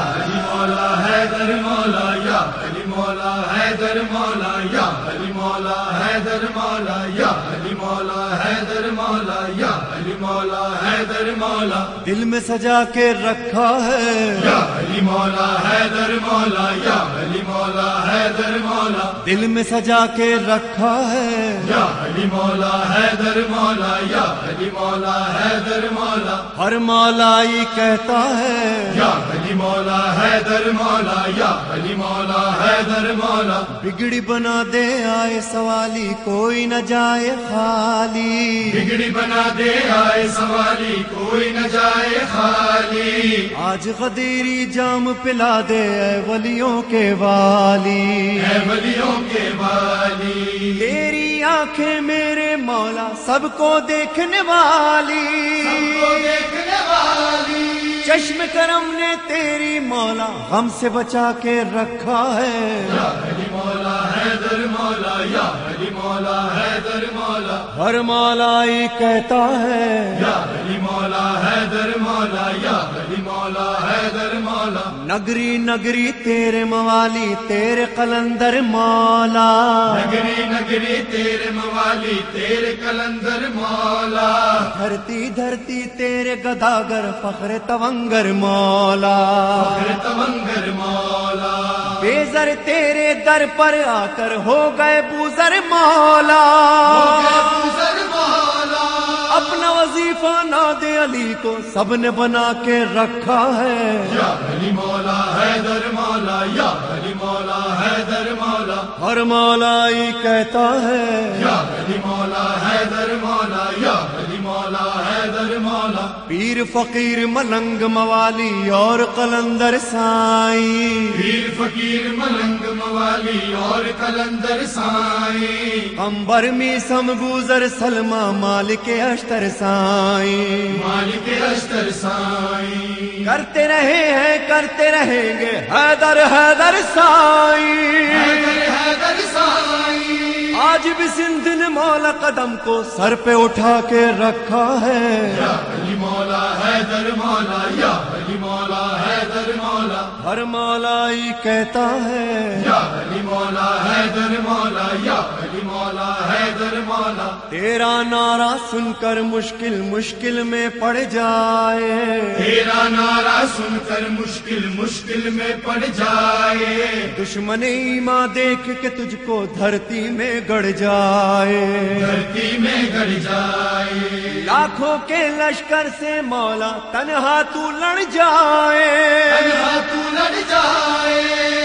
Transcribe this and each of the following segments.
علی مولا حیدر مولا یا علی مولا حیدر مولا یا علی مولا حیدر مولا یا علی مولا حیدر مولا یا علی مولا حیدر مولا۔ دل میں سجا کے رکھا ہے۔ یا علی مولا حیدر مولا یا علی مولا حیدر مولا. دل میں سجا کے رکھا ہے۔ یا علی مولا حیدر مولا یا علی مولا حیدر مولا. ہر مولائی کہتا ہے۔ یا علی مولا حیدر مولا یا علی مولا حیدر مولا. بگڑی بنا دے آئے سوالی کوئی نہ جائے خالی۔ بگڑی بنا دے آئے سوالی کوئی نہ جائے خالی۔ آج غدیری جام پلا دے اے ولیوں کے والی۔ اے ولیوں کے والی۔ تیری آنکھیں میرے مولا سب کو دیکھنے والی۔ کو دیکھنے والی۔ چشم کرم نے تیری مولا غم سے بچا کے رکھا ہے۔ یا علی مولا حیدر مولا یا علی مولا حیدر مولا۔ ہر مولائی کہتا ہے۔ یا علی مولا حیدر مولا یا مولا حیدر مولا نگری نگری تیرے موالی تیرے قلندر مولا نگری نگری تیرے موالی تیرے کلندر مولا دھرتی دھرتی تیرے گداگر فخر تونگر مولا فخر تونگر مولا بیزر تیرے در پر آ کر ہو گئے بوزر مولا گزر مولا وظیفہ ناد علی کو سب نے بنا کے رکھا ہے۔ یا علی مولا حیدر مولا یا علی مولا حیدر مولا۔ ہر مولائی کہتا ہے۔ یا علی مولا حیدر مولا یا پیر فقیر ملنگ موالی اور قلندر سائی پیر فقیر ملنگ موالی اور کلندر سائی امبر می سم گوزر سلما مالک اشتر سائی مالک اشتر سائی کرتے رہے ہیں کرتے رہیں گے حیدر حیدر سائی حیدر حیدر سائی آج بھی سندھ نے مولا قدم کو سر پہ اٹھا کے رکھا ہے۔ یا علی مولا حیدر مولا یا علی مولا حیدر مولا۔ ہر مولائی کہتا ہے۔ یا علی مولا حیدر مولا یا علی مولا حیدر مولا۔ تیرا نعرہ سن کر مشکل مشکل میں پڑ جائے۔ نعرہ سن کر مشکل مشکل میں پڑ جائے۔ دشمن ایماں دیکھ کے تجھ کو دھرتی میں گڑ جائے۔ دھرتی میں گڑ جائے۔ لاکھوں کے لشکر سے مولا تنہا تو لڑ جائے۔ تنہا تو لڑ جائے۔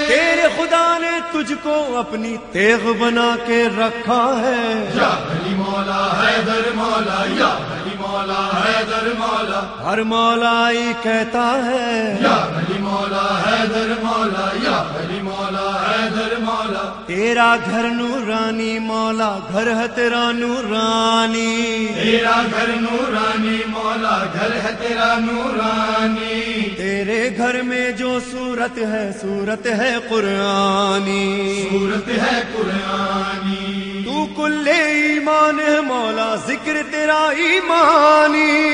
تیرے خدا نے تجھ کو اپنی تیغ بنا کے رکھا ہے۔ یا علی مولا حیدر مولا یا مولا حیدر مولا. ہر مولائی کہتا ہے یا علی مولا حیدر مولا یا علی مولا حیدر مولا. تیرا گھر نورانی مولا گھر ہے تیرا نورانی. تیرا گھر نورانی مولا گھر ہے تیرا نورانی. تیرے گھر میں جو صورت ہے صورت ہے قرآنی. صورت ہے قرآنی. تو کل ایمان ہے مولا ذکر تیرا ایمانی۔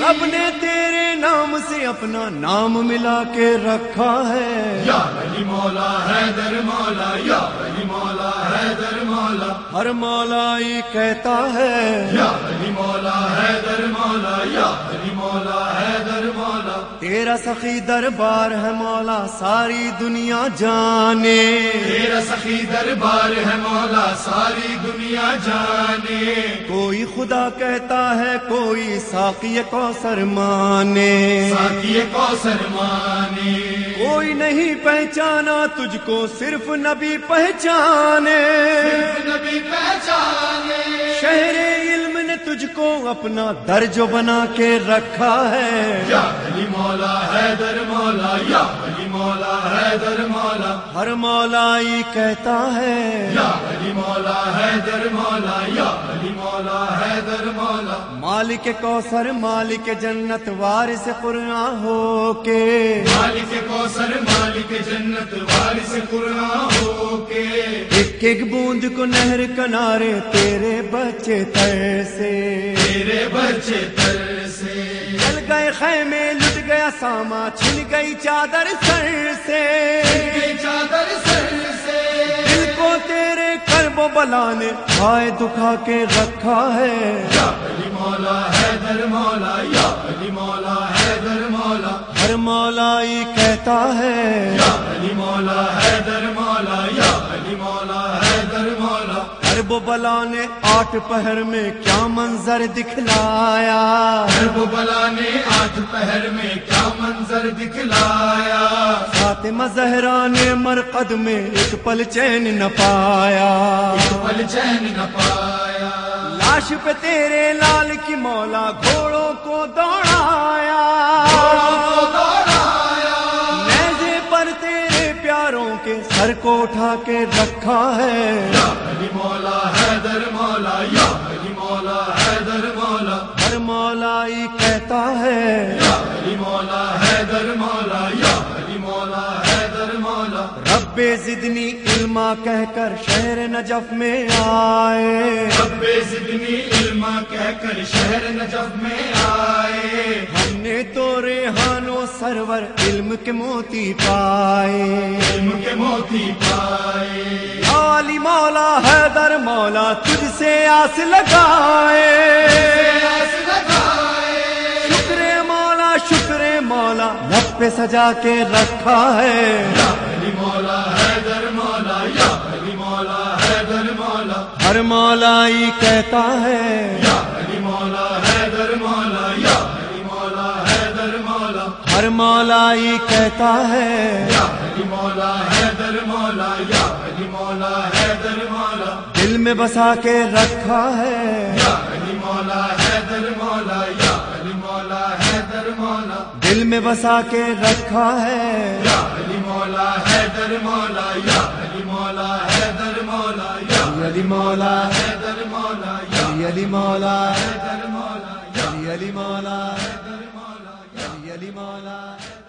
رب نے تیرے نام سے اپنا نام ملا کے رکھا ہے۔ یا علی مولا حیدر مولا یا علی مولا حیدر مولا۔ ہر مولائی کہتا ہے۔ یا علی مولا تیرا سخی دربار ہے مولا ساری دنیا جانے۔ تیرا سخی دربار ہے مولا ساری دنیا جانے۔ کوئی خدا کہتا ہے کوئی ساقی کوثر مانے۔ ساتھی کوثر مانے۔ کوئی نہیں پہچانا تجھ کو صرف نبی پہچانے۔ نبی پہچانے۔ شہر علم نے تجھ کو اپنا درج بنا کے رکھا ہے۔ یا علی مولا حیدر مولا یا علی مولا حیدر مولا۔ ہر مولائی کہتا ہے۔ یا علی مولا حیدر مولا یا علی مولا حیدر مولا. مالک کوثر مالک جنت وارث قرآن ہو کے۔ مالک کوثر مالک جنت وارث قرآن ہو کے۔ ایک ایک بوند کو نہر کنارے تیرے بچے تیسے تیرے بچے تر سے۔ چل گئے خیمے لٹ گیا ساما چھن گئی چادر سر سے۔ چادر سر سے۔ تیرے کرب و بلا نے ہائے دکھا کے رکھا ہے۔ یا علی مولا حیدر مولا یا علی مولا حیدر مولا۔ ہر مولائی کہتا ہے۔ یا علی مولا مولا بلا نے آٹھ پہر میں کیا منظر دکھلایا؟ حرب بلا نے آٹھ پہر میں کیا منظر دکھلایا؟ فاطمہ زہرا نے مرقد میں ایک پل چین نہ پایا۔ پل چین نہ پایا۔ لاش پہ تیرے لال کی مولا گھوڑوں کو دوڑایا۔ سر کو اٹھا کے رکھا ہے۔ یا علی مولا حیدر مولا یا علی مولا حیدر مولا۔ ہر مولائی کہتا ہے۔ یا علی مولا حیدر مولا یا علی مولا حیدر مولا۔ رب زدنی علما کہہ کر شہر نجف میں آئے۔ رب زدنی علما کہہ کر شہر نجف میں آئے۔ ہم نے تو ریحانو سرور علم کے موتی پائے۔ علم کے موتی پائے۔ علی مولا حیدر مولا تجھ سے آس لگائے۔ شکر مولا شکر مولا لب پہ سجا کے رکھا ہے۔ یا علی مولا حیدر مولا یا علی مولا حیدر مولا۔ ہر مولائی کہتا ہے۔ یا علی مولا حیدر مولا مولا ہر مولائی کہتا ہے۔ یا علی مولا حیدر مولا یا علی مولا حیدر مولا۔ دل میں بسا کے رکھا ہے۔ یا علی مولا حیدر مولا یا علی مولا حیدر مولا۔ دل میں بسا کے رکھا ہے۔ یا علی مولا حیدر مولا یا علی مولا حیدر مولا یا علی مولا۔ حیدر مولا یا علی مولا۔ حیدر مولا یا علی مولا۔ مولا ہے